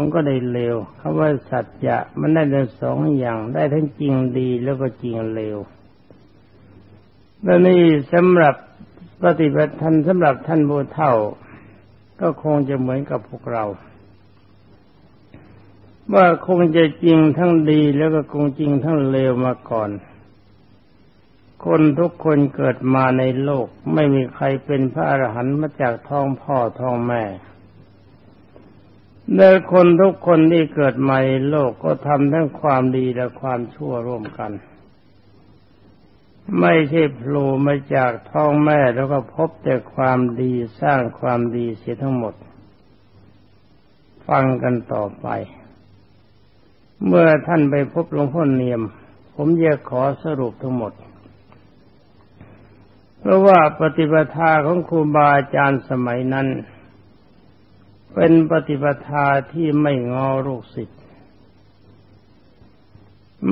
มันก็ได้เลวคำว่าสัจจะมันได้ทั้งสองอย่าง ได้ทั้งจริงดีแล้วก็จริงเลวและนี่สำหรับปฏิบัติท่านสำหรับท่านบูเท่า ก็คงจะเหมือนกับพวกเรา ว่าคงจะจริงทั้งดีแล้วก็คงจริงทั้งเลวมาก่อน คนทุกคนเกิดมาในโลกไม่มีใครเป็นพระอรหันต์มาจากท้องพ่อท้องแม่ ในคนทุกคนที่เกิดมาในโลกก็ทำทั้งความดีและความชั่วร่วมกัน ไม่ใช่โผล่มาจากท้องแม่แล้วก็พบแต่ความดีสร้างความดีเสียทั้งหมด ฟังกันต่อไป เมื่อท่านไปพบหลวงพ่อเนียม ผมจะขอสรุปทั้งหมด เพราะว่าปฏิปทาของครูบาอาจารย์สมัยนั้น เป็นปฏิปทาที่ไม่งอลูกศิษย์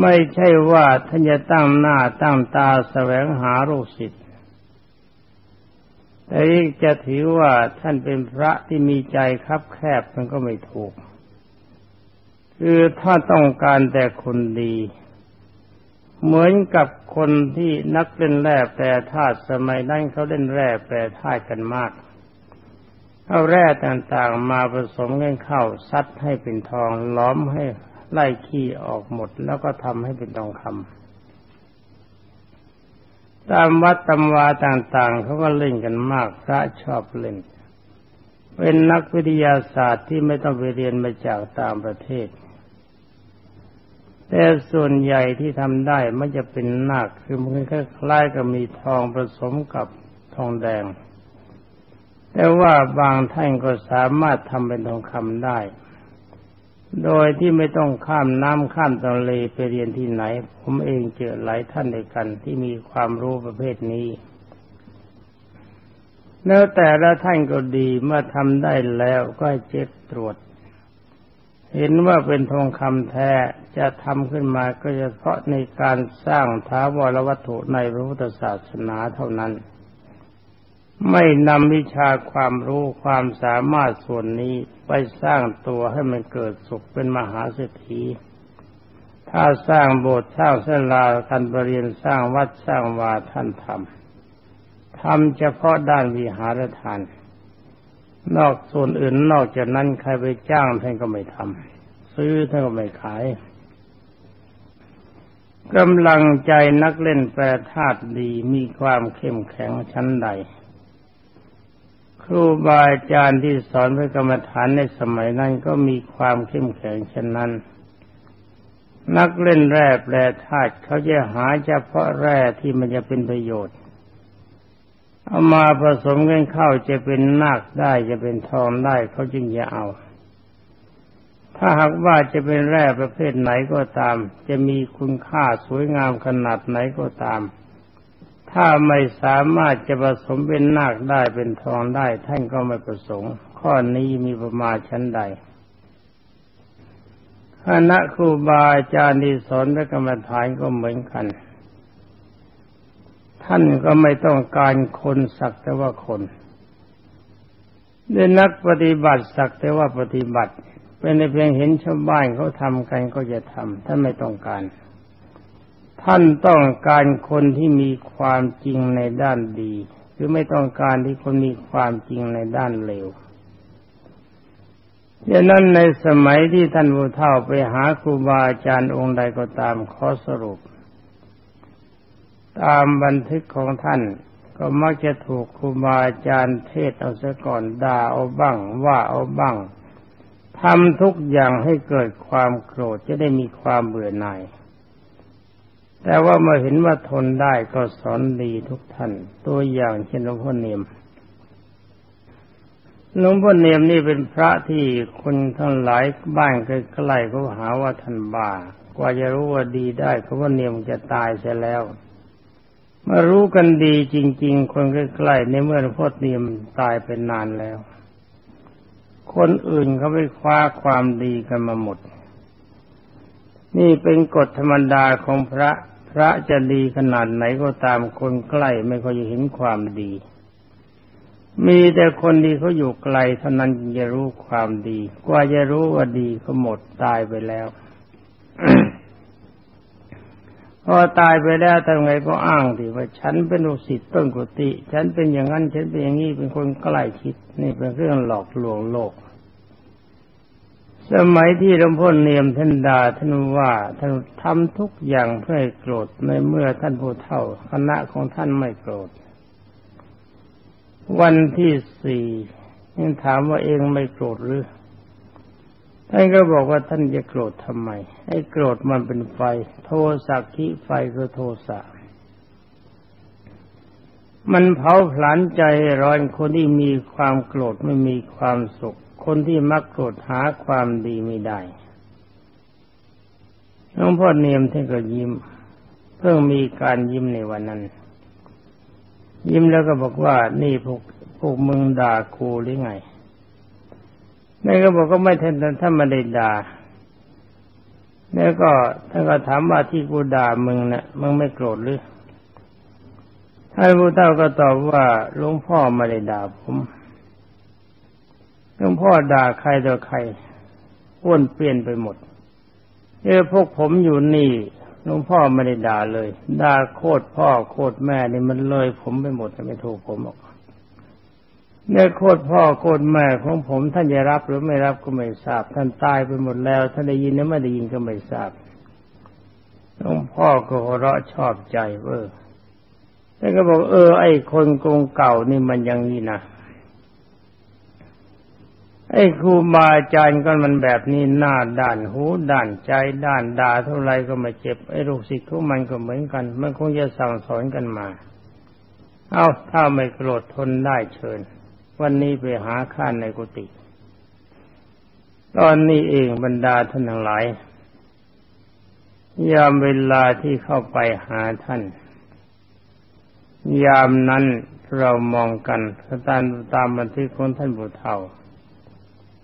ไม่ใช่ว่าท่านจะตั้งหน้าตั้งตาแสวงหาลูกศิษย์แต่จะถือว่าท่านเป็นพระที่มีใจคับแคบมันก็ไม่ถูก คือถ้าต้องการแต่คนดี เหมือนกับคนที่นักเล่นแร่แปรธาตุสมัยนั้นเขาเล่นแร่แปรธาตุกันมาก เอาแร่ต่างๆ มาผสมกันเข้าซัดให้เป็นทองล้อมให้ไล่ขี้ออกหมด แล้วก็ทำให้เป็นทองคำตามวัดตำวาต่างๆเขาก็เล่นกันมากพระชอบเล่น เป็นนักวิทยาศาสตร์ที่ไม่ต้องไปเรียนมาจากต่างประเทศ แต่ส่วนใหญ่ที่ทำได้มันจะเป็นนักคือมันคล้ายๆกับมีทองผสมกับทองแดง แต่ว่าบางท่านก็สามารถทำเป็นทองคำได้ โดยที่ไม่ต้องข้ามน้ำข้ามทะเลไปเรียนที่ไหน ผมเองเจอหลายท่านด้วยกันที่มีความรู้ประเภทนี้แล้วแต่ละท่านก็ดีเมื่อทำได้แล้วก็เจ็บตรวจ เห็นว่าเป็นทองคำแท้จะทำขึ้นมาก็เฉพาะในการสร้างท้าวรวัตถุในพระพุทธศาสนาเท่านั้น ไม่นำวิชาความรู้ความสามารถส่วนนี้ไปสร้างตัวให้มันเกิดสุขเป็นมหาเศรษฐี ถ้าสร้างโบสถ์สร้างเส้นลาท่านบริเรียนสร้างวัดสร้างวาท่านทำทำเฉพาะด้านวิหารทาน นอกส่วนอื่นนอกจากนั้นใครไปจ้างท่านก็ไม่ทำซื้อท่านก็ไม่ขายกำลังใจนักเล่นแปรธาตุดีมีความเข้มแข็งชั้นใด ครูบาอาจารย์ที่สอนพระกรรมฐานในสมัยนั้นก็มีความเข้มแข็งเช่นนั้น นักเล่นแร่แปรธาตุเขาจะหาเฉพาะแร่ที่มันจะเป็นประโยชน์ เอามาผสมกันเข้าจะเป็นนาคได้จะเป็นทองได้เขาจึงจะเอา ถ้าหากว่าจะเป็นแร่ประเภทไหนก็ตาม จะมีคุณค่าสวยงามขนาดไหนก็ตาม ถ้าไม่สามารถจะผสมเป็นนาคได้เป็นทองได้ ท่านก็ไม่ประสงค์ ข้อนี้มีประมาณชั้นใดคณะครูบาอาจารย์ที่สอนพระกรรมฐานก็เหมือนกัน ท่านก็ไม่ต้องการคนสักแต่ว่าคนด้วยนักปฏิบัติสักแต่ว่าปฏิบัติ เป็นในเพียงเห็นชาวบ้านเขาทำกันก็จะทำท่านไม่ต้องการ ท่านต้องการคนที่มีความจริงในด้านดี หรือไม่ต้องการที่คนมีความจริงในด้านเลวดังนั้นในสมัยที่ท่านบูเท่าไปหาครูบาอาจารย์องค์ใดก็ตามขอสรุป ตามบันทึกของท่านก็มักจะถูกครูบาอาจารย์เทศเอาซะก่อนด่าเอาบ้าง ว่าเอาบ้างทำทุกอย่างให้เกิดความโกรธจะได้มีความเบื่อหน่าย แต่ว่าเมื่อเห็นว่าทนได้ก็สอนดีทุกท่าน ตัวอย่างเช่นหลวงพ่อเนียมหลวงพ่อเนียมนี่เป็นพระที่คนทั้งหลายบ้านใกล้ๆเขาหาว่าท่านบ้ากว่าจะรู้ว่าดีได้เขาว่าเนียมจะตายเสียแล้วมารู้กันดีจริง ๆ คนใกล้ๆในเมื่อหลวงพ่อเนียมตายเป็นนานแล้ว คนอื่นเขาไปคว้าความดีกันมาหมด นี่เป็นกฎธรรมดาของพระ พระจะดีขนาดไหนก็ตามคนใกล้ไม่ค่อยเห็นความดี มีแต่คนดีเขาอยู่ไกลเท่านั้นจะรู้ความดี กว่าจะรู้ว่าดีก็หมดตายไปแล้วพอตายไปแล้วทำไงก็อ้างดีว่าฉันเป็นลูกศิษย์ต้นกุฏิฉันเป็นอย่างนั้นฉันเป็นอย่างนี้เป็นคนใกล้ชิดนี่เป็นเรื่องหลอกลวงโลก สมัยที่หลวงพ่อเนียมท่านดาท่านว่าท่านทำทุกอย่างเพื่อโกรธในเมื่อท่านผู้เฒ่าคณะของท่านไม่โกรธ วันที่สี่ยังถามว่าเองไม่โกรธหรือท่านก็บอกว่าท่านจะโกรธทำไมให้โกรธมันเป็นไฟ โทสักขีไฟคือโทสะมันเผาผลาญใจร้อนคนที่มีความโกรธไม่มีความสุข คนที่มักโกรธหาความดีไม่ได้หลวงพ่อเนียมท่านก็ยิ้ม เพิ่งมีการยิ้มในวันนั้น ยิ้มแล้วก็บอกว่านี่พวกพวกมึงด่ากูหรือไงนี่ก็บอกก็ไม่ท่านท่านไมาได้ด่าแล้วก็ท่านก็ถามว่าที่กูด่ามึงเนะ่ยมึงไม่โกรธหรือท่านผู้เฒ่าก็ตอบว่าหลวงพ่อไม่ได้ด่าผม หลวงพ่อด่าใครต่อใครอ้วนเปลี่ยนไปหมด เออพวกผมอยู่นี่หลวงพ่อไม่ได้ด่าเลยด่าโคตรพ่อโคตรแม่นี่มันเลย ผมไปหมดไม่ถูกผมหรอกเนี่ยโคตรพ่อโคตรแม่ของผมท่านจะรับหรือไม่รับก็ไม่ทราบ ท่านตายไปหมดแล้ว ท่านได้ยินหรือไม่ได้ยินก็ไม่ทราบหลวงพ่อก็หัวเราะชอบใจเออท่านก็บอกเออ ไอ้คนกงเก่านี่มันยังนี้นะ ไอ้ครูบาอาจารย์ก็มันแบบนี้หน้าด้านหูด้านใจด้านด่าเท่าไรก็ไม่เจ็บไอ้ลูกศิษย์ของมันก็เหมือนกัน มันคงจะสั่งสอนกันมา เอาถ้าไม่โกรธทนได้เชิญ วันนี้ไปหาข้านในกุฏิตอนนี้เองบรรดาท่านทั้งหลาย ยามเวลาที่เข้าไปหาท่าน ยามนั้นเรามองกันตามตามบันทึกของท่านบุตรเฒ่า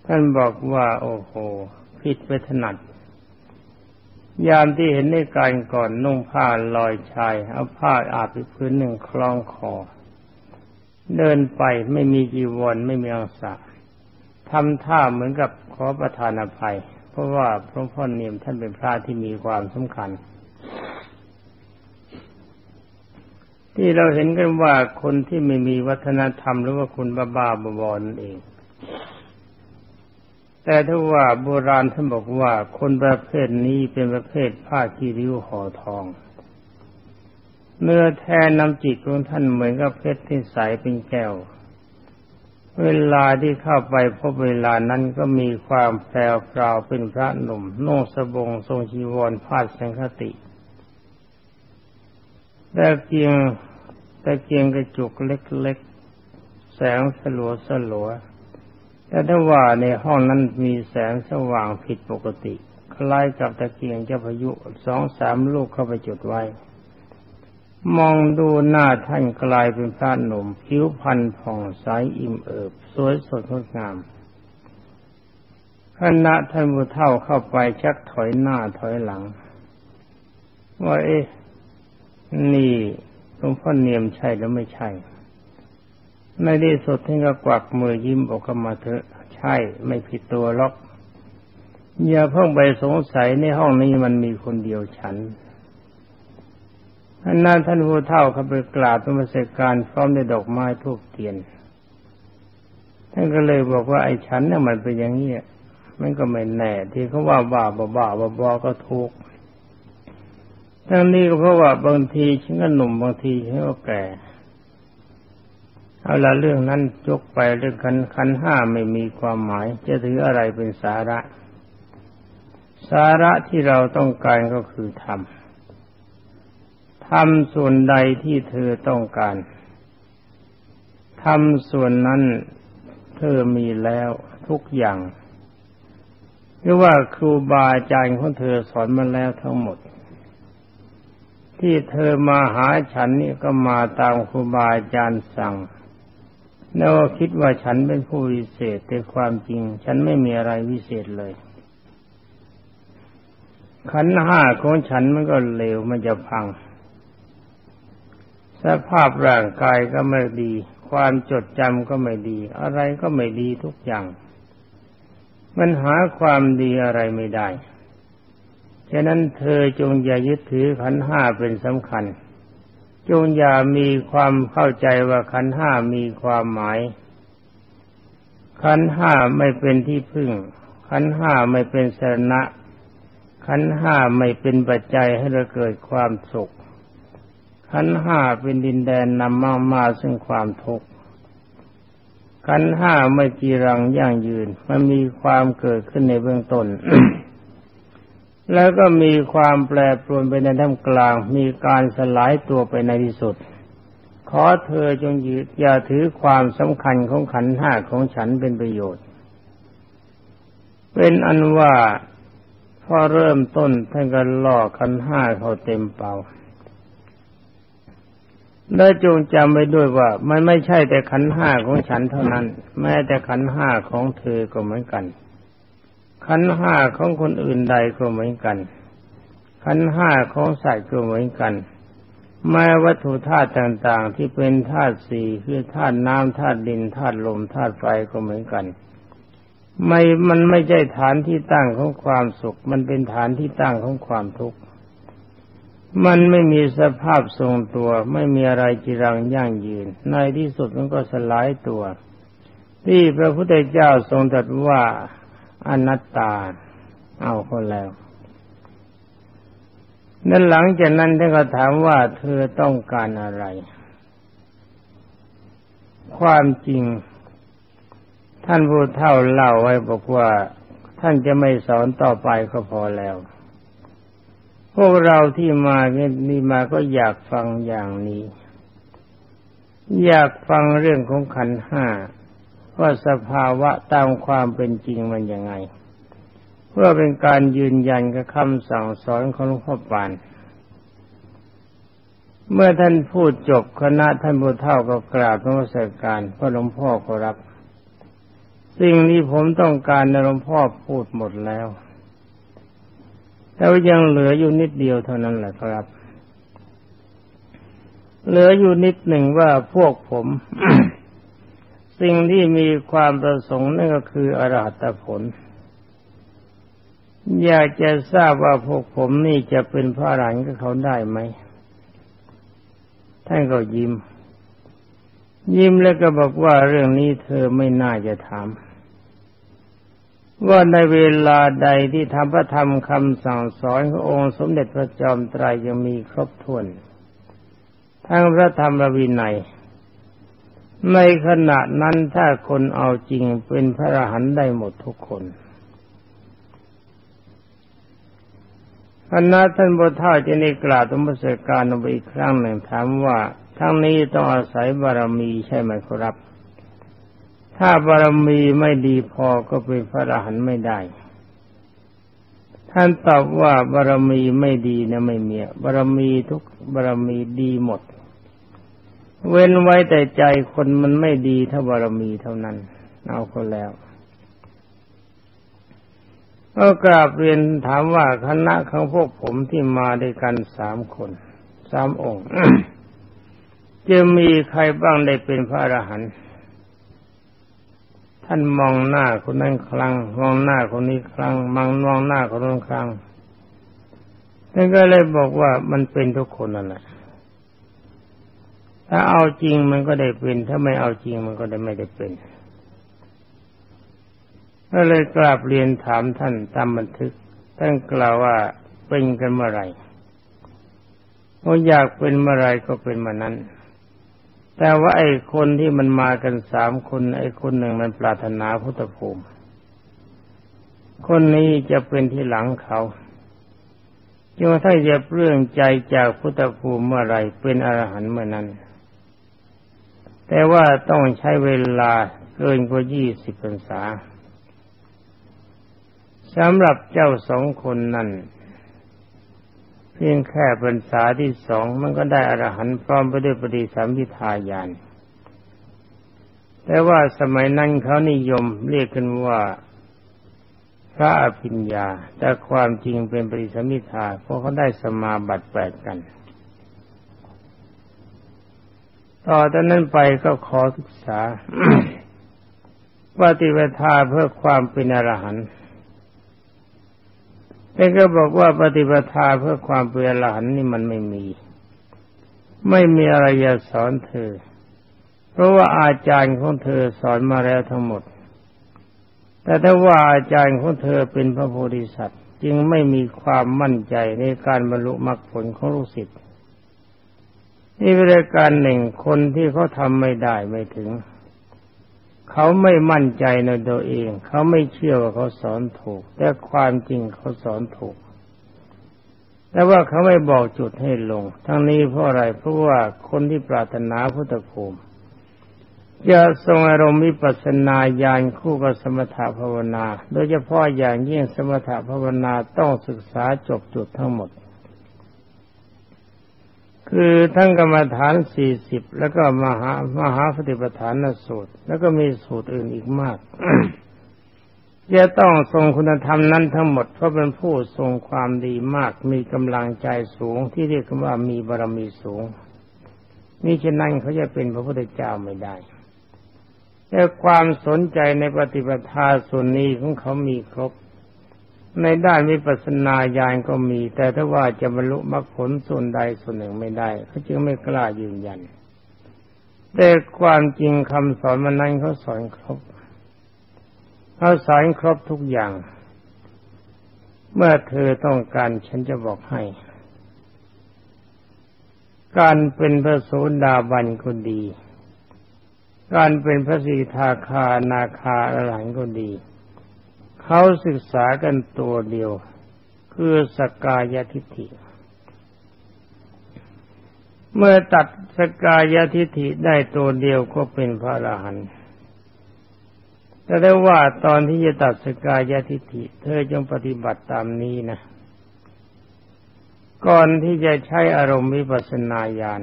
ท่านบอกว่าโอ้โหผิดไปถนัด ยามที่เห็นในการก่อนนุ่งผ้าลอยชายเอาผ้าอาบไปพื้นหนึ่งคล้องคอ เดินไปไม่มีจีวรไม่มีอังสาทำท่าเหมือนกับขอประทานอภัย เพราะว่าพระพ่อเนียมท่านเป็นพระที่มีความสำคัญ ที่เราเห็นกันว่าคนที่ไม่มีวัฒนธรรมหรือว่าคุณบ้าบ้าบอนั่นเอง แต่ถ้าว่าโบราณท่านบอกว่าคนประเภทนี้เป็นประเภทผ้าคีริ้วห่อทอง เนื้อแท้น้ำจิตของท่านเหมือนกับเพชรที่ใสเป็นแก้ว เวลาที่เข้าไปพบเวลานั้นก็มีความแปลวปราวเป็นพระหนุ่มนุ่งสบงทรงชีวรพาดสังคติแต่เกียงแต่เกียงกระจุกเล็กๆ แสงสลัวสลัว แต่ถ้าว่าในห้องนั้นมีแสงสว่างผิดปกติ คล้ายกับตะเกียงเจ้าพายุสองสามลูกเข้าไปจุดไว้ มองดูหน้าท่านกลายเป็นพระหนุ่ม ผิวพรรณผ่องใสอิ่มเอิบ สวยสดงดงามคณะท่านผู้เฒ่าเข้าไปชักถอยหน้าถอยหลัง ว่าเอ๊ะนี่หลวงพ่อเนียมใช่หรือไม่ใช่ ในที่สุดท่านก็กวักมือยิ้มบอกมาเถอะ ใช่ไม่ผิดตัวล็อก อย่าเพิ่งไปสงสัยในห้องนี้มันมีคนเดียวฉันท่านนั้นท่านผู้เฒ่าเขาไปกราบธรรมเสกการพร้อมด้วยดอกไม้ทูบเทียน ท่านก็เลยบอกว่าไอ้ฉันเนี่ยมันเป็นอย่างนี้มันก็ไม่แน่ ที่เขาว่าบ้าบ้าบ้าบ้าบอก็ถูกทั้งนี้ก็เพราะว่าบางทีฉันก็หนุ่มบางทีฉันก็แก่ เอาละเรื่องนั้นยกไปเรื่องขันขันห้าไม่มีความหมาย จะถืออะไรเป็นสาระ สาระที่เราต้องการก็คือทำทำส่วนใดที่เธอต้องการทำส่วนนั้นเธอมีแล้วทุกอย่างหรือว่าครูบาอาจารย์ของเธอสอนมาแล้วทั้งหมด ที่เธอมาหาฉันนี่ก็มาตามครูบาอาจารย์สั่ง แล้วคิดว่าฉันเป็นผู้วิเศษแต่ความจริง ฉันไม่มีอะไรวิเศษเลย ขันห้าของฉันมันก็เลวมันจะพัง สภาพร่างกายก็ไม่ดี ความจดจำก็ไม่ดี อะไรก็ไม่ดีทุกอย่าง มันหาความดีอะไรไม่ได้ ฉะนั้นเธอจงอย่ายึดถือขันห้าเป็นสำคัญ จงอย่ามีความเข้าใจว่าขันห้ามีความหมาย ขันห้าไม่เป็นที่พึ่ง ขันห้าไม่เป็นสรณะ ขันห้าไม่เป็นปัจจัยให้เราเกิดความสุข ขันห้าเป็นดินแดนนำมามาซึ่งความทุกข์ขันห้าไม่จีรังยั่งยืน มันมีความเกิดขึ้นในเบื้องต้น แล้วก็มีความแปรปรวนไปในท่ามกลาง มีการสลายตัวไปในที่สุด ขอเธอจงยึดอย่าถือความสำคัญของขันห้าของฉันเป็นประโยชน์ เป็นอันว่าพอเริ่มต้นท่านก็ล่อขันห้าเขาเต็มเป่าและจงจำไว้ด้วยว่า มันไม่ใช่แต่ขันห้าของฉันเท่านั้น แม้แต่ขันห้าของเธอก็เหมือนกัน ขันห้าของคนอื่นใดก็เหมือนกัน ขันห้าของสัตว์ก็เหมือนกันแม้วัตถุธาตุต่างๆ ที่เป็นธาตุสี่คือธาตุน้ำธาตุดินธาตุลมธาตุไฟก็เหมือนกัน ไม่มันไม่ใช่ฐานที่ตั้งของความสุข มันเป็นฐานที่ตั้งของความทุกข์มันไม่มีสภาพทรงตัว ไม่มีอะไรจีรังยั่งยืน ในที่สุดมันก็สลายตัว ที่พระพุทธเจ้าทรงตรัสว่า อนัตตา เอาคนแล้วนั้นหลังจากนั้นท่านก็ถามว่าเธอต้องการอะไร ความจริง ท่านผู้เท่าเล่าไว้บอกว่า ท่านจะไม่สอนต่อไปก็พอแล้ว พวกเราที่มาเนี่ยนี่มาก็อยากฟังอย่างนี้ อยากฟังเรื่องของขันห้า ว่าสภาวะตามความเป็นจริงมันยังไง เพื่อเป็นการยืนยันกับคำสั่งสอนของหลวงพ่อปานเมื่อท่านพูดจบคณะท่านบุเท่าก็กราบนมัสการพระหลวงพ่อขอรับ สิ่งที่ผมต้องการในหลวงพ่อพูดหมดแล้วแล้วยังเหลืออยู่นิดเดียวเท่านั้นแหละครับ เหลืออยู่นิดหนึ่งว่าพวกผม สิ่งที่มีความประสงค์นั่นก็คืออรหัตผล อยากจะทราบว่าพวกผมนี่จะเป็นพระอรหันกับเขาได้ไหม ท่านก็ยิ้ม ยิ้มแล้วก็บอกว่าเรื่องนี้เธอไม่น่าจะถามว่าในเวลาใดที่ทำพระธรรมคำสั่งสอนขององค์สมเด็จพระจอมไตรยังมีครบถ้วน ทั้งพระธรรมวินัย ในขณะนั้นถ้าคนเอาจริงเป็นพระอรหันต์ได้หมดทุกคนคณะท่านบท่าจะในกล่าวธรรมสการลงไปอีกครั้งหนึ่งถามว่า ทั้งนี้ต้องอาศัยบารมีใช่ไหมครับ ถ้าบารมีไม่ดีพอก็เป็นพระอรหันต์ไม่ได้ ท่านตอบว่าบารมีไม่ดีนะไม่มีบารมีทุกบารมีดีหมด เว้นไว้แต่ใจคนมันไม่ดีถ้าบารมีเท่านั้น เอาก็แล้วก็กราบเรียนถามว่าคณะของพวกผมที่มาด้วยกันสามคนสามองค์จะมีใครบ้างได้เป็นพระอรหันต์ท่านมองหน้าคนนั้นครั้งมองหน้าคนนี้ครั้งมังมองหน้าคนนั้นครั้งท่านก็เลยบอกว่ามันเป็นทุกคนนั่นแหละ ถ้าเอาจริงมันก็ได้เป็น ถ้าไม่เอาจริงมันก็ได้ไม่ได้เป็นก็เลยกราบเรียนถามท่านตามบันทึก ท่านกล่าวว่าเป็นกันเมื่อไหรว่าอยากเป็นเมื่อไรก็เป็นมานั้น แต่ว่าไอ้คนที่มันมากันสามคน ไอ้คนหนึ่งมันปรารถนาพุทธภูมิ คนนี้จะเป็นที่หลังเขาจนถ้าจะเปลื่องใจจากพุทธภูมิเมื่อไรเป็นอรหันต์เมื่อนั้น แต่ว่าต้องใช้เวลาเกินกว่ายี่สิบพรรษาสำหรับเจ้าสองคนนั้น เพียงแค่พรรษาที่สองมันก็ได้อรหันต์พร้อมไปด้วยปฏิสัมพิทายานแต่ว่าสมัยนั้นเขานิยมเรียกกันว่าพระอภิญญา แต่ความจริงเป็นปฏิสัมพิทาเพราะเขาได้สมาบัติแปดกัน ต่อจากนั้นไปก็ขอศึกษาปฏิปทาเพื่อความเป็นอรหันต์แต่ก็บอกว่าปฏิปทาเพื่อความเป็นอรหันต์นี่มันไม่มี ไม่มีอะไรจะสอนเธอ เพราะว่าอาจารย์ของเธอสอนมาแล้วทั้งหมด แต่ถ้าว่าอาจารย์ของเธอเป็นพระโพธิสัตว์ จึงไม่มีความมั่นใจในการบรรลุมรรคผลของลูกศิษย์ นี่เป็นการหนึ่งคนที่เขาทำไม่ได้ไม่ถึง เขาไม่มั่นใจในตัวเอง เขาไม่เชื่อว่าเขาสอนถูก แต่ความจริงเขาสอนถูก แต่ว่าเขาไม่บอกจุดให้ลง ทั้งนี้เพราะอะไรเพราะว่าคนที่ปรารถนาพุทธภูมิจะทรงอารมณ์วิปัสนาญาณคู่กับสมถภาวนา โดยเฉพาะอย่างยิ่งสมถภาวนาต้องศึกษาจบจุดทั้งหมด คือทั้งกรรมฐานสี่สิบแล้วก็มหามหาปฏิปทานสูตร แล้วก็มีสูตรอื่นอีกมากจะต้องทรงคุณธรรมนั้นทั้งหมดเพราะเป็นผู้ทรงความดีมาก มีกำลังใจสูงที่เรียกว่ามีบารมีสูงนี่ฉะนั้นเขาจะเป็นพระพุทธเจ้าไม่ได้แต่ความสนใจในปฏิปทาส่วนนี้ของเขามีครบ ในด้านวิปัสสนาญาณก็มี แต่ถ้าว่าจะบรรลุมรรคผลส่วนใดส่วนหนึ่งไม่ได้เขาจึงไม่กล้ายืนยัน แต่ความจริงคำสอนมันนั้นเขาสอนครบเขาสอนครบทุกอย่าง เมื่อเธอต้องการฉันจะบอกให้ การเป็นพระโสดาบันก็ดี การเป็นพระสีทาคานาคาอรหันก็ดี เขาศึกษากันตัวเดียว คือสกายทิฏฐิ เมื่อตัดสกายทิฏฐิได้ตัวเดียวก็เป็นพระอรหันต์แต่ได้ว่าตอนที่จะตัดสกกายทิฏฐิ เธอจงปฏิบัติตามนี้นะ ก่อนที่จะใช้อารมณ์วิปัสสนาญาณ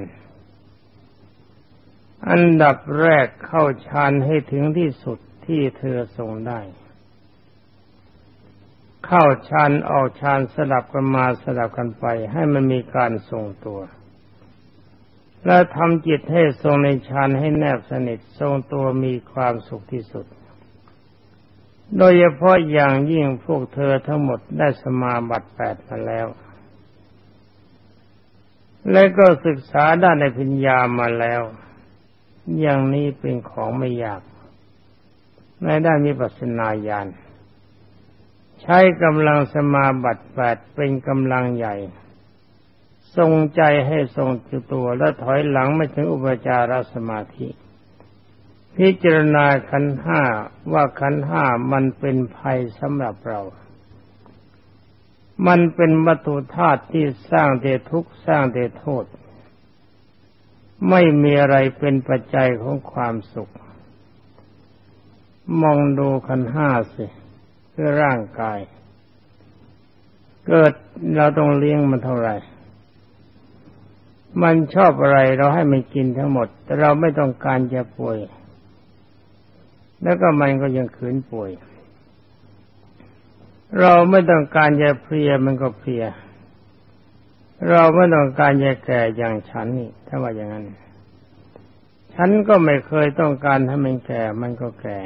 อันดับแรกเข้าฌานให้ถึงที่สุดที่เธอทรงได้ เข้าฌานออกฌานสลับกันมาสลับกันไป ให้มันมีการทรงตัว และทำจิตให้ทรงในฌานให้แนบสนิททรงตัวมีความสุขที่สุด โดยเฉพาะอย่างยิ่งพวกเธอทั้งหมดได้สมาบัติแปดมาแล้ว และก็ศึกษาด้านในพิญญามาแล้ว อย่างนี้เป็นของไม่ยากในด้านมีปัสนาญาณ ใช้กำลังสมาบัติแปดเป็นกำลังใหญ่ ทรงใจให้ทรงจุตัวและถอยหลังไม่ถึงอุปจารสมาธิ พิจารณาขันห้าว่าขันห้ามันเป็นภัยสำหรับเรา มันเป็นวัตถุธาตุที่สร้างแต่ทุกข์สร้างแต่โทษ ไม่มีอะไรเป็นปัจจัยของความสุข มองดูขันห้าสิ คือร่างกาย เกิดเราต้องเลี้ยงมันเท่าไหร่ มันชอบอะไรเราให้มันกินทั้งหมด แต่เราไม่ต้องการจะป่วย แล้วก็มันก็ยังขืนป่วย เราไม่ต้องการจะเพลียมันก็เพลีย เราไม่ต้องการจะแก่อย่างฉันนี่ถ้าว่าอย่างนั้น ฉันก็ไม่เคยต้องการให้มันแก่ มันก็แก่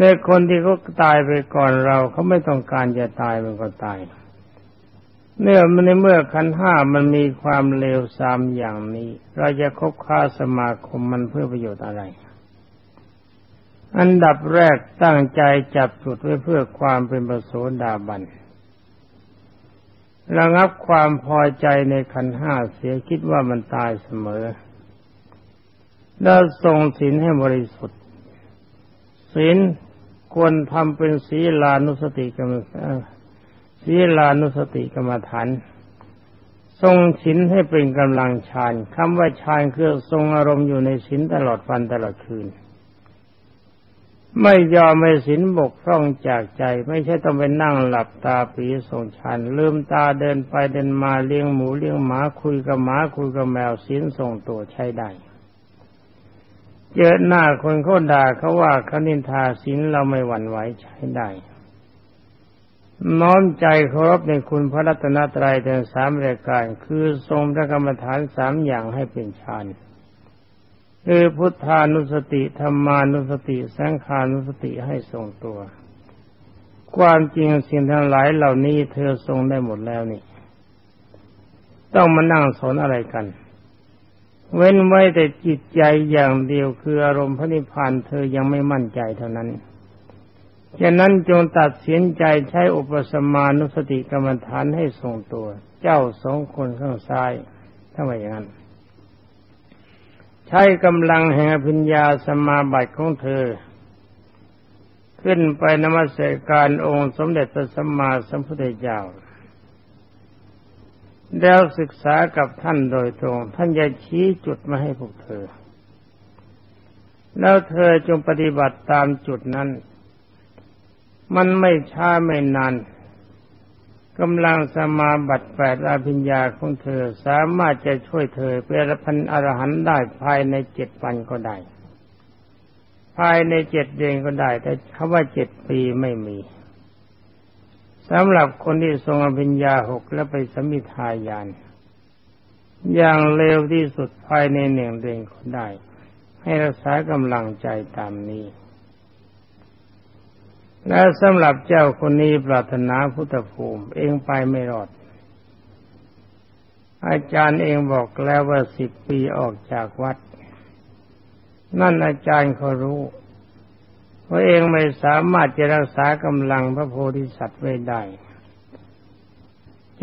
ในคนที่เขาตายไปก่อนเราเขาไม่ต้องการจะตายมันก็ตาย เนื่อมันในเมื่อขันห้ามันมีความเลวทรามอย่างนี้ เราจะคบค้าสมาคมมันเพื่อประโยชน์อะไร อันดับแรกตั้งใจจับจุดไว้เพื่อความเป็นประโสดาบันระงับความพอใจในขันห้าเสียคิดว่ามันตายเสมอ แล้วทรงศีลให้บริสุทธิ์ ศีลควรทำเป็นศีลานุสติกรรมศีลานุสติกรรมฐาน ทรงศีลให้เป็นกำลังฌานคำว่าฌานคือทรงอารมณ์อยู่ในศีลตลอดวันตลอดคืน ไม่ยอมไม่ศีลบกพร่องจากใจ ไม่ใช่ต้องไปนั่งหลับตาปีทรงฌานลืมตาเดินไปเดินมาเลี้ยงหมูเลี้ยงหมาคุยกับหมาคุยกับแมวศีลทรงตัวใช้ได้ เจอหน้าคนเขาด่าเขาว่าเขานินทาศีลเราไม่หวั่นไหวใช้ได้ น้อมใจเคารพในคุณพระรัตนตรัยทั้งสามรายการ คือทรงพระกรรมฐานสามอย่างให้เป็นฌานคือพุทธานุสติธรรมานุสติสังขานุสติให้ทรงตัว ความจริงสิ่งทั้งหลายเหล่านี้เธอทรงได้หมดแล้วนี่ ต้องมานั่งสอนอะไรกัน เว้นไว้แต่จิตใจอย่างเดียวคืออารมณ์พระนิพพานเธอยังไม่มั่นใจเท่านั้นฉะนั้นจงตัดสินใจใช้อุปสมานุสติกรรมฐานให้ทรงตัว เจ้าสองคนข้างซ้ายถ้าไม่อย่างนั้น ใช้กำลังแห่งปัญญาสมาบัติของเธอ ขึ้นไปนมัสการองค์สมเด็จพระสัมมาสัมพุทธเจ้า แล้วศึกษากับท่านโดยตรง ท่านจะชี้จุดมาให้พวกเธอ แล้วเธอจงปฏิบัติตามจุดนั้น มันไม่ช้าไม่นานกำลังสมาบัติแปดอาภิญญาของเธอสามารถจะช่วยเธอเป็นพันอรหันต์ได้ภายในเจ็ดวันก็ได้ ภายในเจ็ดเดือนก็ได้ แต่คำว่าเจ็ดปีไม่มี สำหรับคนที่ทรงอภิญญาหกแล้วไปสมิทายาน อย่างเร็วที่สุดภายในหนึ่งเดือนก็ได้ ให้รักษากำลังใจตามนี้ และสำหรับเจ้าคนนี้ปรารถนาพุทธภูมิ เองไปไม่รอด อาจารย์เองบอกแล้วว่าสิบปีออกจากวัด นั่นอาจารย์เขารู้ ว่าเองไม่สามารถจะรักษากำลังพระโพธิสัตว์ไว้ได้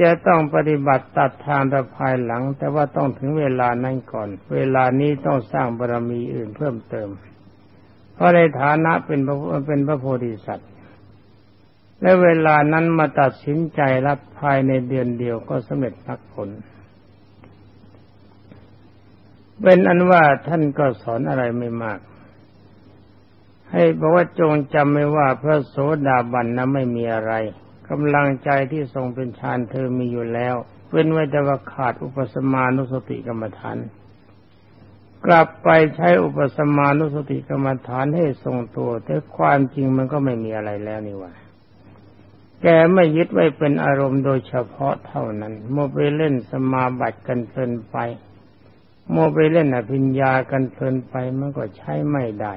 จะต้องปฏิบัติตัดทางแต่ภายหลัง แต่ว่าต้องถึงเวลานั้นก่อน เวลานี้ต้องสร้างบารมีอื่นเพิ่มเติม เพราะในฐานะเป็นพระเป็นพระโพธิสัตว์ และเวลานั้นมาตัดสินใจรับภายในเดือนเดียวก็สำเร็จพักผลเป็นอันว่าท่านก็สอนอะไรไม่มาก ให้บอกว่าจงจำไม่ว่าพระโสดาบันนั้นไม่มีอะไรกำลังใจที่ทรงเป็นฌานเธอมีอยู่แล้วเป็นไว้แต่ว่าขาดอุปสมานุสติกรรมฐาน กลับไปใช้อุปสมานุสติกรรมฐานให้ทรงตัว แต่ความจริงมันก็ไม่มีอะไรแล้วนี่ว่าแกไม่ยึดไว้เป็นอารมณ์โดยเฉพาะเท่านั้นโมไปเล่นสมาบัติกันเพลินไปโมไปเล่นอภิญญากันเพลินไปมันก็ใช้ไม่ได้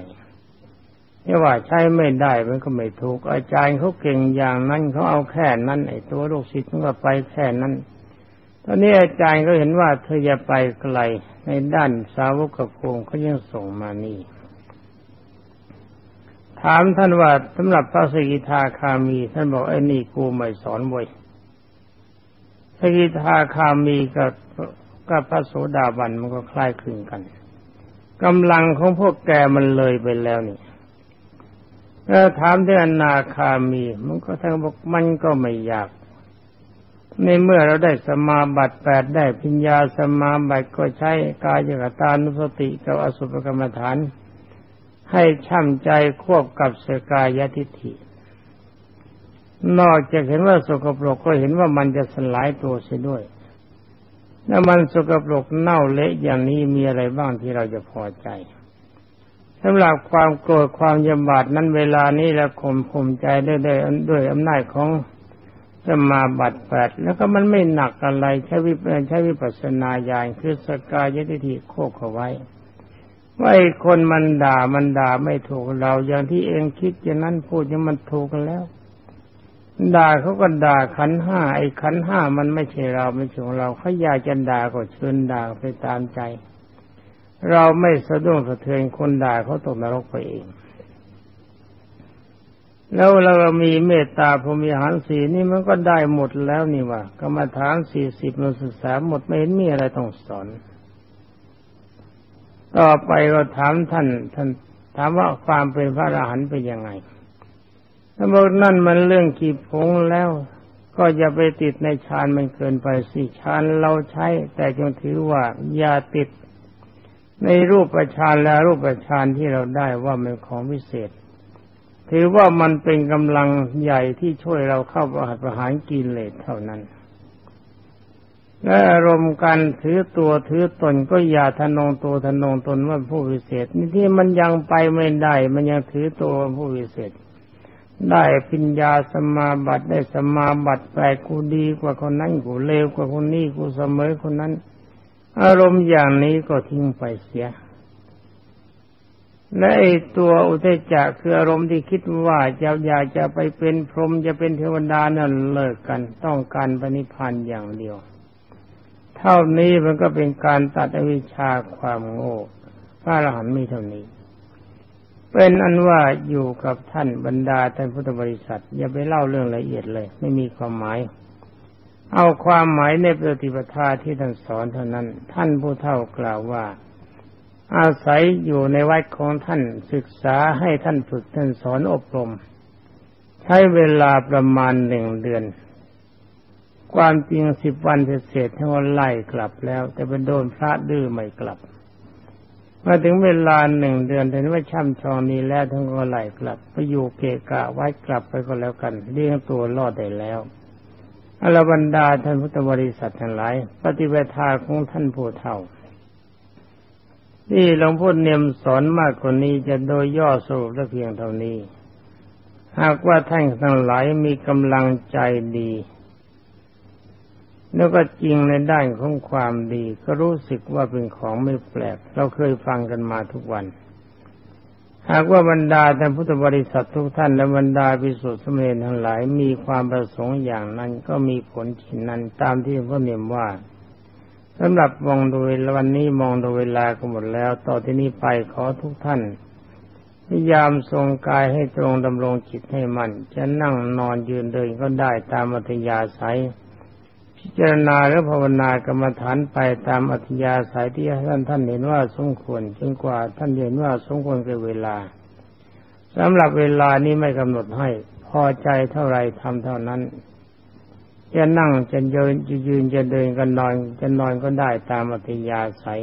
นี่ว่าใช้ไม่ได้มันก็ไม่ถูก อาจารย์เขาเก่งอย่างนั้นเขาเอาแค่นั้นไอ้ตัวลูกศิษย์มันก็ไปแค่นั้น ตอนนี้อาจารย์ก็เห็นว่าเธอจะไปไกลในด้านสาวกภูมิเขายังส่งมานี่ ถามท่านว่าสำหรับพระสกิทาคามี ท่านบอกไอ้นี่กูไม่สอนบ่อยสกิทาคามีกับกับพระโสดาบันมันก็คล้ายคลึงกันกำลังของพวกแกมันเลยไปแล้วนี่ แล้วถามที่อนาคามี มันก็ท่านบอกมันก็ไม่อยาก ในเมื่อเราได้สมาบัติแปดได้พิญญาสมาบัติก็ใช้กายกตานุสติกับอสุภกรรมฐาน ให้ช่ำใจควบกับสกายทิฏฐิ นอกจากเห็นว่าสกปรกก็เห็นว่ามันจะสลายตัวเสียด้วยถ้ามันสกปรกเน่าเละอย่างนี้มีอะไรบ้างที่เราจะพอใจ สำหรับความโกรธความยำบาดนั้นเวลานี้เราข่มข่มใจได้ด้วยด้วยอำนาจของสมาบัติแปดแล้วก็มันไม่หนักอะไรใช้วิใช้วิปัสนาญาณคือสกายยติทิโคกเอาไว้ว่าไอ้คนมันด่ามันด่าไม่ถูกเรา อย่างที่เองคิดอย่างนั้นพูดอย่างมันถูกกันแล้ว ด่าเขาก็ด่าขันห้าไอ้ขันห้ามันไม่ใช่เราไม่ใช่ของเราเขาอยากจะด่าก็เชิญด่าไปตามใจ เราไม่สะดุ้งสะเทือนคนด่าเขาตกนรกไปเอง แล้วเรามีเมตตาพรมีหารสีนี่มันก็ได้หมดแล้วนี่ว่ากรรมฐานสี่สิบมันศึกษาหมดไม่เห็นมีอะไรต้องสอน ต่อไปก็ถามท่านท่านถามว่าความเป็นพระอรหันต์เป็นยังไงถ้าบอกนั่นมันเรื่องขีพงแล้ว ก็อย่าไปติดในฌานมันเกินไปสิฌานเราใช้ แต่จงถือว่าอย่าติด ในรูปประชานและรูปประชานที่เราได้ว่าเป็นของพิเศษ ถือว่ามันเป็นกำลังใหญ่ที่ช่วยเราเข้าประหัตประหารกิเลสเท่านั้น และอารมณ์การถือตัวถือตนก็อย่าทนงตัวทนงตนว่าผู้วิเศษนี่ที่มันยังไปไม่ได้ มันยังถือตัวผู้วิเศษ ได้ปัญญาสมาบัติได้สมาบัติแปลกูดีกว่าคนนั้นกูเลวกว่าคนนี้กูเสมอคนนั้น อารมณ์อย่างนี้ก็ทิ้งไปเสีย และไอ้ตัวอุเทจักคืออารมณ์ที่คิดว่าจะอยากจะไปเป็นพรหมจะเป็นเทวดานั่นเลิกกันต้องการปณิพันธ์อย่างเดียว เท่านี้มันก็เป็นการตัดอวิชชาความโง่พระอรหันต์มีเท่านี้ เป็นอันว่าอยู่กับท่านบรรดาท่านพุทธบริษัท อย่าไปเล่าเรื่องละเอียดเลย ไม่มีความหมาย เอาความหมายในปฏิปทาที่ท่านสอนเท่านั้น ท่านผู้เท่ากล่าวว่า อาศัยอยู่ในวัดของท่านศึกษาให้ท่านฝึกท่านสอนอบรม ใช้เวลาประมาณหนึ่งเดือน ความจริงสิบวันเศษท่านไล่กลับแล้ว แต่เป็นโดนพระดื้อไม่กลับมาถึงเวลาหนึ่งเดือนเห็นว่าช่ำชองนี้แล้วท่านก็ไล่กลับ ไปอยู่เกะกะไว้กลับไปก็แล้วกันเลี้ยงตัวรอดได้แล้ว อรบรรดาท่านพุทธบริษัททั้งหลาย ปฏิเวทาของท่านผู้เฒ่าที่หลวงพ่อเนียมสอนมากกว่านี้จะโดยย่อสรุปเพียงเท่านี้ หากว่าท่านทั้งหลายมีกำลังใจดี แล้วก็จริงในด้านของความดี ก็รู้สึกว่าเป็นของไม่แปลก เราเคยฟังกันมาทุกวัน หากว่าบรรดาท่านพุทธบริษัททุกท่านและบรรดาพิสุทธิ์สมเด็จทั้งหลายมีความประสงค์อย่างนั้นก็มีผลชินนั้นตามที่พ่อเนียมว่าสำหรับมองดูวันนี้มองดูเวลาก็หมดแล้ว ต่อที่นี้ไปขอทุกท่านพยายามทรงกายให้ตรงดำรงจิตให้มันจะนั่งนอนยืนเดินก็ได้ตามอัธยาศัย พิจารณาและภาวนากรรมฐานไปตามอัธยาศัยที่ท่านท่านเห็นว่าสมควรจนกว่าท่านเห็นว่าสมควรกับเวลาสำหรับเวลานี้ไม่กำหนดให้พอใจเท่าไรทำเท่านั้น จะนั่งจะยืนจะยืนจะเดินก็นอนจะนอนก็ได้ตามอัธยาศัย